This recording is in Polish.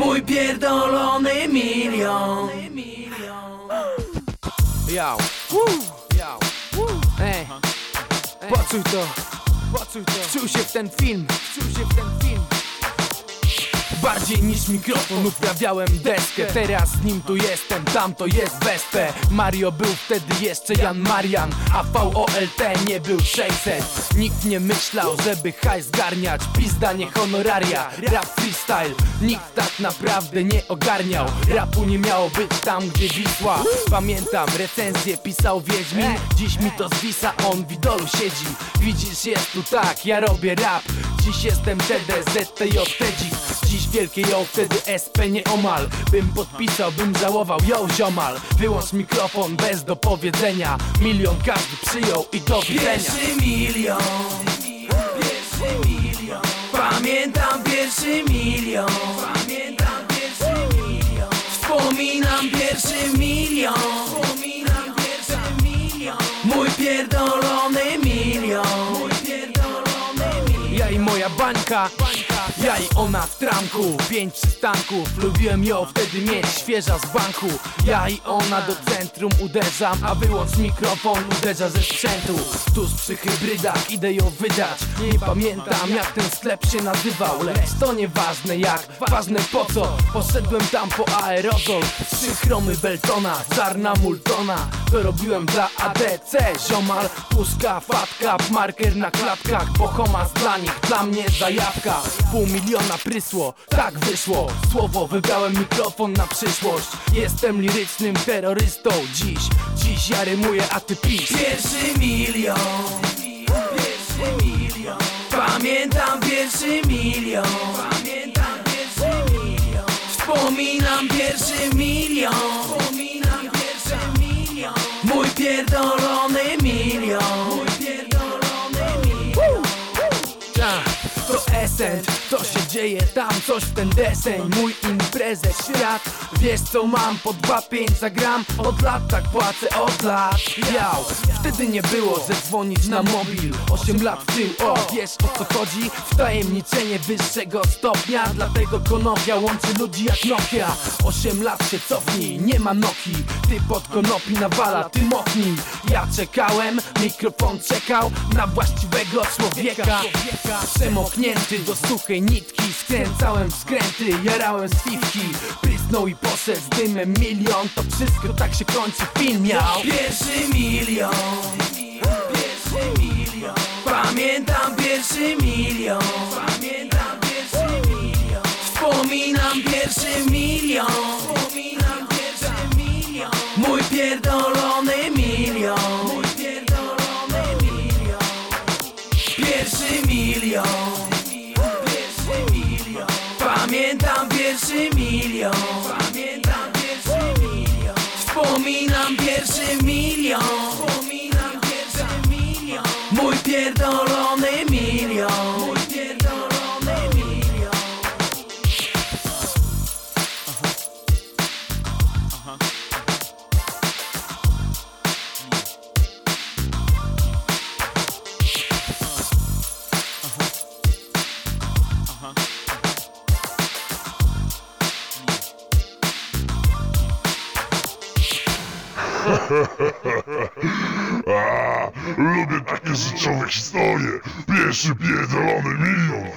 Mój pierdolony milion. Yo, yo, ej, poczuj to, poczuj to. Wczuł się w ten film, wczuł się w ten film Bardziej niż mikrofon uprawiałem deskę. Teraz z nim tu jestem, tam to jest Wespę Mario był wtedy jeszcze Jan Marian A VOLT nie był 600 Nikt nie myślał, żeby hajs zgarniać Pizda nie honoraria, rap freestyle Nikt tak naprawdę nie ogarniał. Rapu nie miało być tam, gdzie Wisła. Pamiętam, recenzję pisał Wiedźmin. Dziś mi to zwisa, on w idolu siedzi. Widzisz, jest tu tak, ja robię rap. Dziś jestem TD, ZTJ, Tedzik Dziś wielkie ją, wtedy SP nie omal Bym podpisał, bym żałował, ją ziomal. Wyłącz mikrofon bez dopowiedzenia. Milion każdy przyjął i do widzenia. Pierwszy milion Pierwszy milion. Pamiętam pierwszy milion. Pamiętam pierwszy milion. Wspominam pierwszy milion. Wspominam pierwszy milion. Mój pierdolony milion. Mój pierdolony milion. Ja i moja bańka Ja i ona w tramku Pięć przystanków. Lubiłem ją wtedy mieć świeża z banku. Ja i ona do centrum uderzam A wyłącz mikrofon uderza ze sprzętu. Tuż przy hybrydach idę ją wydać. Nie pamiętam jak ten sklep się nazywał Lecz to nieważne jak, ważne po co? Poszedłem tam po aerozol. Trzy chromy Beltona, czarna Multona To robiłem dla ADC Ziomal, puszka, fatka, marker na klatkach Bohomas dla nich, dla mnie zajawka Pół miliona prysło, tak wyszło. Słowo, wybrałem mikrofon na przyszłość. Jestem lirycznym terrorystą. Dziś Dziś ja rymuję, a ty pisz. Pierwszy milion Pierwszy milion. Pamiętam pierwszy milion. Pamiętam pierwszy milion. Wspominam pierwszy milion dzieje tam coś w ten deseń. Mój imprezek świat, wiesz co mam? Po 2-5 za gram Od lat tak płacę, od lat. Jał, wtedy nie było zadzwonić na mobil. 8 lat w tył, o wiesz o co chodzi? Wtajemniczenie wyższego stopnia Dlatego konopia łączy ludzi jak Nokia. 8 lat się cofnij, nie ma Noki. Ty pod konopi nawala, ty moknij czekałem, mikrofon czekał Na właściwego człowieka. Przemoknięty do suchej nitki Skręcałem skręty, jarałem z fifki Prysnął i poszedł z dymem milion To wszystko tak się kończy film miał. Pierwszy milion Pierwszy milion. Pamiętam pierwszy milion Pamiętam pierwszy milion. Wspominam pierwszy milion Pamiętam pierwszy milion. Pamiętam pierwszy milion. Wspominam pierwszy milion A, lubię takie rzeczowe historie. Pierwszy pierdolony milion.